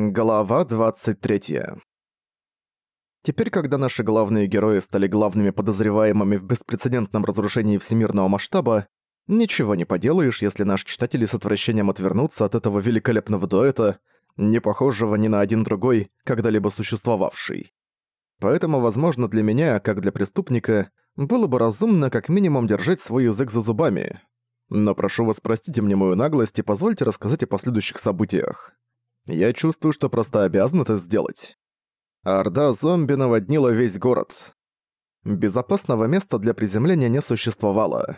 Глава 23. Теперь, когда наши главные герои стали главными подозреваемыми в беспрецедентном разрушении всемирного масштаба, ничего не поделаешь, если наши читатели с отвращением отвернутся от этого великолепного дуэта, не похожего ни на один другой, когда-либо существовавший. Поэтому, возможно, для меня, как для преступника, было бы разумно как минимум держать свой язык за зубами. Но прошу вас простите мне мою наглость и позвольте рассказать о последующих событиях. Я чувствую, что просто обязан это сделать. Орда зомби наводнила весь город. Безопасного места для приземления не существовало.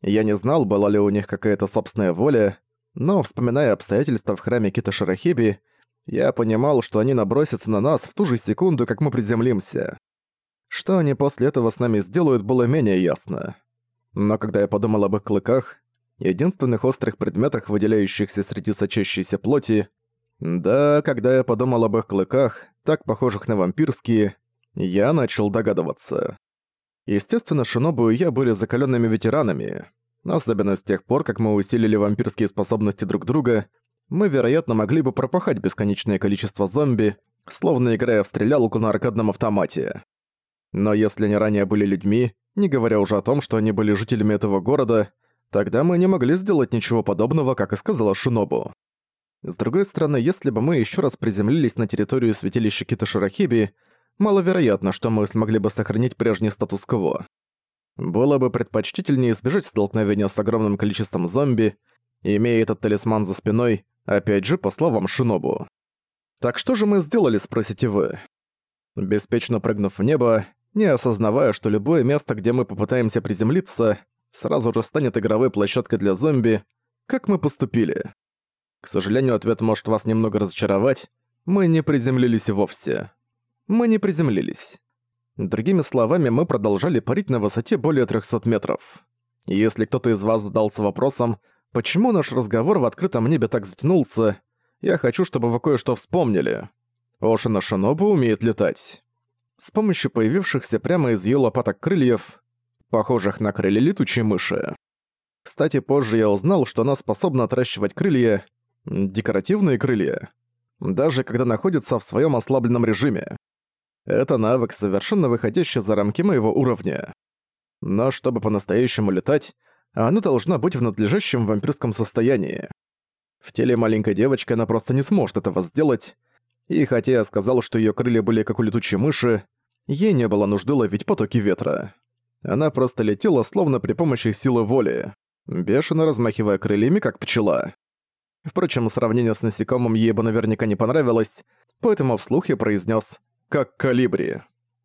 Я не знал, была ли у них какая-то собственная воля, но, вспоминая обстоятельства в храме Кита Шарахиби, я понимал, что они набросятся на нас в ту же секунду, как мы приземлимся. Что они после этого с нами сделают, было менее ясно. Но когда я подумал об их клыках, единственных острых предметах, выделяющихся среди сочащейся плоти, да, когда я подумал об их клыках, так похожих на вампирские, я начал догадываться. Естественно, Шинобу и я были закаленными ветеранами, особенно с тех пор, как мы усилили вампирские способности друг друга, мы, вероятно, могли бы пропахать бесконечное количество зомби, словно играя в стрелялку на аркадном автомате. Но если они ранее были людьми, не говоря уже о том, что они были жителями этого города, тогда мы не могли сделать ничего подобного, как и сказала Шинобу. С другой стороны, если бы мы еще раз приземлились на территорию святилища Кита-Ширахиби, маловероятно, что мы смогли бы сохранить прежний статус-кво. Было бы предпочтительнее избежать столкновения с огромным количеством зомби, имея этот талисман за спиной, опять же, по словам Шинобу. «Так что же мы сделали?» – спросите вы. Беспечно прыгнув в небо, не осознавая, что любое место, где мы попытаемся приземлиться, сразу же станет игровой площадкой для зомби, как мы поступили? К сожалению, ответ может вас немного разочаровать. Мы не приземлились вовсе. Мы не приземлились. Другими словами, мы продолжали парить на высоте более 300 метров. Если кто-то из вас задался вопросом, почему наш разговор в открытом небе так затянулся, я хочу, чтобы вы кое-что вспомнили. Ошина Шинобу умеет летать. С помощью появившихся прямо из её лопаток крыльев, похожих на крылья летучей мыши. Кстати, позже я узнал, что она способна отращивать крылья, Декоративные крылья. Даже когда находится в своем ослабленном режиме. Это навык, совершенно выходящий за рамки моего уровня. Но чтобы по-настоящему летать, она должна быть в надлежащем вампирском состоянии. В теле маленькой девочки она просто не сможет этого сделать, и хотя я сказал, что ее крылья были как у летучей мыши, ей не было нужды ловить потоки ветра. Она просто летела словно при помощи силы воли, бешено размахивая крыльями, как пчела. Впрочем, сравнение с насекомым ей бы наверняка не понравилось, поэтому вслух я произнес «как калибри».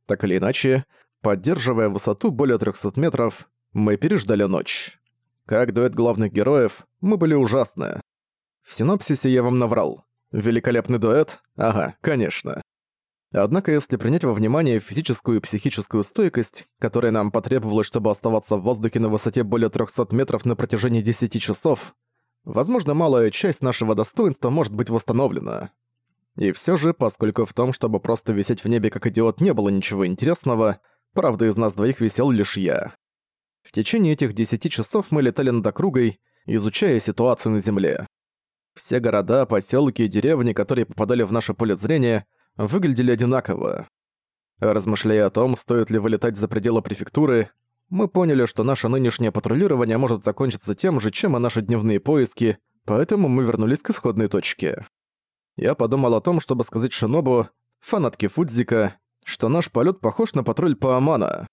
Так или иначе, поддерживая высоту более 300 метров, мы переждали ночь. Как дуэт главных героев, мы были ужасны. В синопсисе я вам наврал. Великолепный дуэт? Ага, конечно. Однако, если принять во внимание физическую и психическую стойкость, которая нам потребовалась, чтобы оставаться в воздухе на высоте более 300 метров на протяжении 10 часов, возможно, малая часть нашего достоинства может быть восстановлена. И все же, поскольку в том, чтобы просто висеть в небе как идиот, не было ничего интересного, правда, из нас двоих висел лишь я. В течение этих десяти часов мы летали над округой, изучая ситуацию на Земле. Все города, поселки и деревни, которые попадали в наше поле зрения, выглядели одинаково. Размышляя о том, стоит ли вылетать за пределы префектуры, мы поняли, что наше нынешнее патрулирование может закончиться тем же, чем и наши дневные поиски, поэтому мы вернулись к исходной точке. Я подумал о том, чтобы сказать Шинобу, фанатке Фудзика, что наш полет похож на патруль Паамана.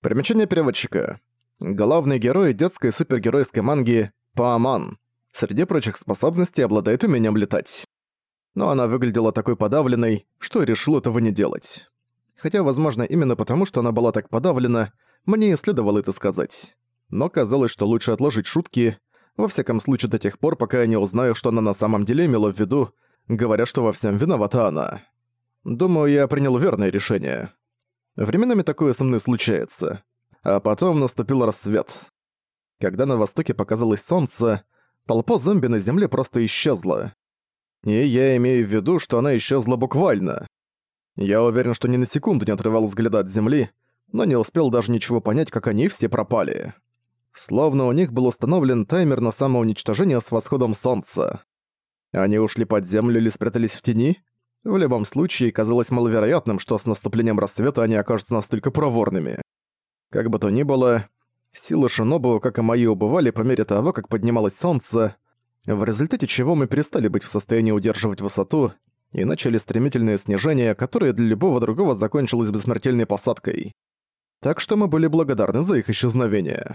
Примечание переводчика. Главный герой детской супергеройской манги Пааман. Среди прочих способностей обладает умением летать. Но она выглядела такой подавленной, что решил этого не делать. Хотя, возможно, именно потому, что она была так подавлена, мне и следовало это сказать. Но казалось, что лучше отложить шутки, во всяком случае до тех пор, пока я не узнаю, что она на самом деле имела в виду, говоря, что во всем виновата она. Думаю, я принял верное решение. Временами такое со мной случается. А потом наступил рассвет. Когда на востоке показалось солнце, толпа зомби на земле просто исчезла. И я имею в виду, что она исчезла буквально. Я уверен, что ни на секунду не отрывал взгляда от земли, но не успел даже ничего понять, как они все пропали. Словно у них был установлен таймер на самоуничтожение с восходом солнца. Они ушли под землю или спрятались в тени? В любом случае, казалось маловероятным, что с наступлением рассвета они окажутся настолько проворными. Как бы то ни было, силы Шинобу, как и мои, убывали по мере того, как поднималось солнце, в результате чего мы перестали быть в состоянии удерживать высоту и начали стремительное снижение, которое для любого другого закончилось бы смертельной посадкой. Так что мы были благодарны за их исчезновение.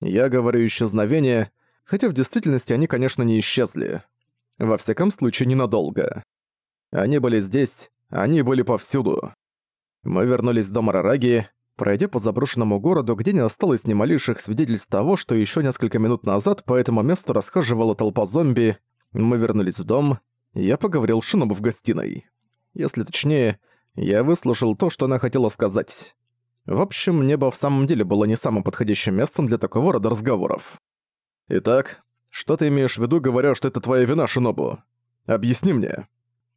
Я говорю «исчезновение», хотя в действительности они, конечно, не исчезли. Во всяком случае, ненадолго. Они были здесь, они были повсюду. Мы вернулись в дом Арараги, пройдя по заброшенному городу, где не осталось ни малейших свидетельств того, что еще несколько минут назад по этому месту расхаживала толпа зомби. Мы вернулись в дом, я поговорил с Шинобу в гостиной. Если точнее, я выслушал то, что она хотела сказать. В общем, небо в самом деле было не самым подходящим местом для такого рода разговоров. «Итак, что ты имеешь в виду, говоря, что это твоя вина, Шинобу? Объясни мне».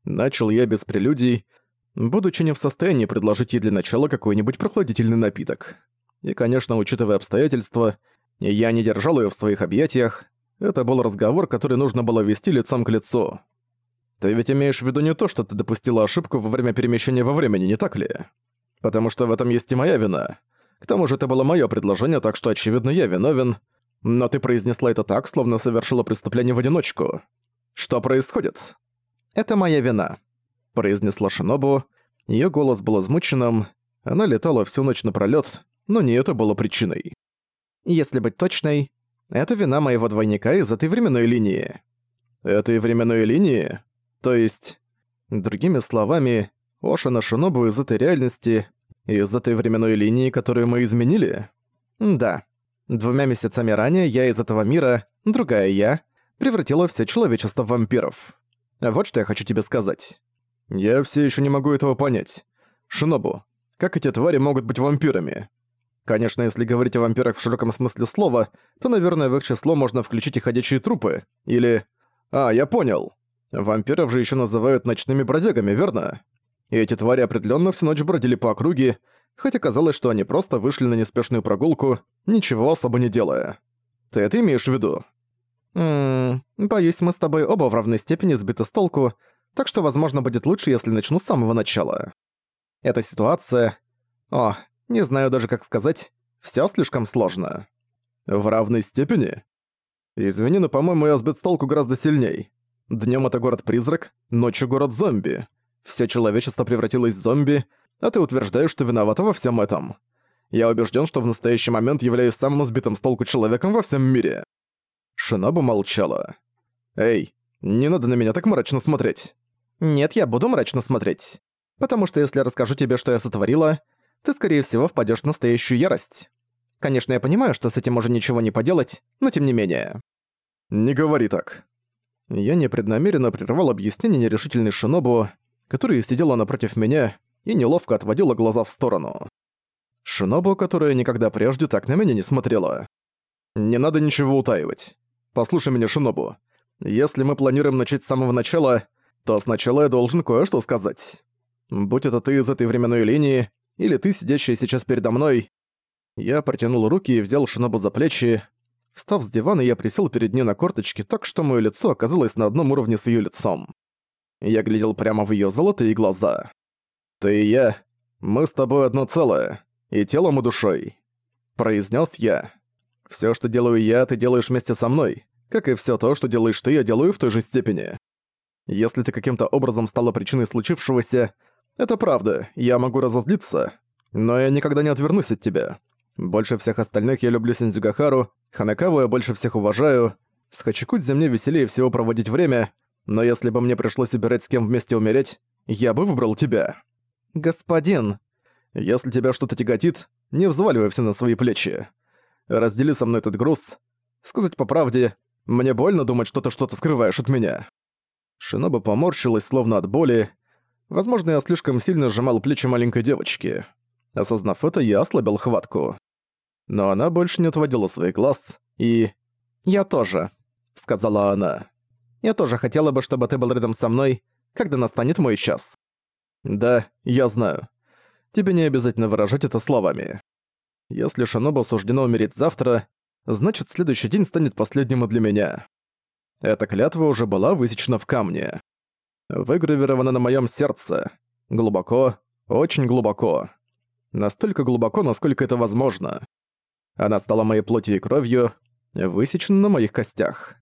Начал я без прелюдий, будучи не в состоянии предложить ей для начала какой-нибудь прохладительный напиток. И, конечно, учитывая обстоятельства, я не держал её в своих объятиях, это был разговор, который нужно было вести лицом к лицу. Ты ведь имеешь в виду не то, что ты допустила ошибку во время перемещения во времени, не так ли? Потому что в этом есть и моя вина. К тому же это было моё предложение, так что, очевидно, я виновен. Но ты произнесла это так, словно совершила преступление в одиночку. Что происходит? Это моя вина, произнесла Шинобу. Её голос был измученным. Она летала всю ночь напролёт, но не это было причиной. Если быть точной, это вина моего двойника из этой временной линии. Этой временной линии? То есть, другими словами, Ошина Шинобу из этой реальности, из этой временной линии, которую мы изменили? Да. Двумя месяцами ранее я из этого мира, другая я, превратила все человечество в вампиров. Вот что я хочу тебе сказать. Я все еще не могу этого понять. Шинобу, как эти твари могут быть вампирами? Конечно, если говорить о вампирах в широком смысле слова, то, наверное, в их число можно включить и ходячие трупы. Или... А, я понял. Вампиров же еще называют ночными бродягами, верно? И эти твари определенно всю ночь бродили по округе, хотя казалось, что они просто вышли на неспешную прогулку, ничего особо не делая. Ты это имеешь в виду? Ммм, боюсь, мы с тобой оба в равной степени сбиты с толку, так что, возможно, будет лучше, если начну с самого начала. Эта ситуация... О, не знаю даже, как сказать, все слишком сложно. В равной степени? Извини, но, по-моему, я сбит с толку гораздо сильней. Днем это город-призрак, ночью город-зомби. Все человечество превратилось в зомби, а ты утверждаешь, что виновата во всем этом. Я убежден, что в настоящий момент являюсь самым сбитым с толку человеком во всем мире». Шинобу молчала. «Эй, не надо на меня так мрачно смотреть». «Нет, я буду мрачно смотреть. Потому что если расскажу тебе, что я сотворила, ты, скорее всего, впадешь в настоящую ярость. Конечно, я понимаю, что с этим уже ничего не поделать, но тем не менее». «Не говори так», я непреднамеренно прервал объяснение нерешительной Шинобу, которая сидела напротив меня и неловко отводила глаза в сторону. Шинобу, которая никогда прежде так на меня не смотрела. «Не надо ничего утаивать. Послушай меня, Шинобу. Если мы планируем начать с самого начала, то сначала я должен кое-что сказать. Будь это ты из этой временной линии, или ты, сидящая сейчас передо мной...» Я протянул руки и взял Шинобу за плечи, Встав с дивана, я присел перед ней на корточки так, что моё лицо оказалось на одном уровне с её лицом. Я глядел прямо в её золотые глаза. «Ты и я, мы с тобой одно целое, и телом, и душой», — произнес я. «Всё, что делаю я, ты делаешь вместе со мной, как и всё то, что делаешь ты, я делаю в той же степени. Если ты каким-то образом стала причиной случившегося, это правда, я могу разозлиться, но я никогда не отвернусь от тебя. Больше всех остальных я люблю Синдзюгахару, Ханакаву я больше всех уважаю. С Хачикудзе мне веселее всего проводить время, но если бы мне пришлось выбирать с кем вместе умереть, я бы выбрал тебя. Господин, если тебя что-то тяготит, не взваливай все на свои плечи. Раздели со мной этот груз. Сказать по правде, мне больно думать, что ты что-то скрываешь от меня. Шиноба поморщилась, словно от боли. Возможно, я слишком сильно сжимал плечи маленькой девочки. Осознав это, я ослабил хватку но она больше не отводила своих глаз, и... «Я тоже», — сказала она. Я тоже хотела бы, чтобы ты был рядом со мной, когда настанет мой час». «Да, я знаю. Тебе не обязательно выражать это словами. Если Шинобу суждено умереть завтра, значит, следующий день станет последним и для меня. Эта клятва уже была высечена в камне. Выгравирована на моем сердце. Глубоко, очень глубоко. Настолько глубоко, насколько это возможно. Она стала моей плотью и кровью, высечена на моих костях.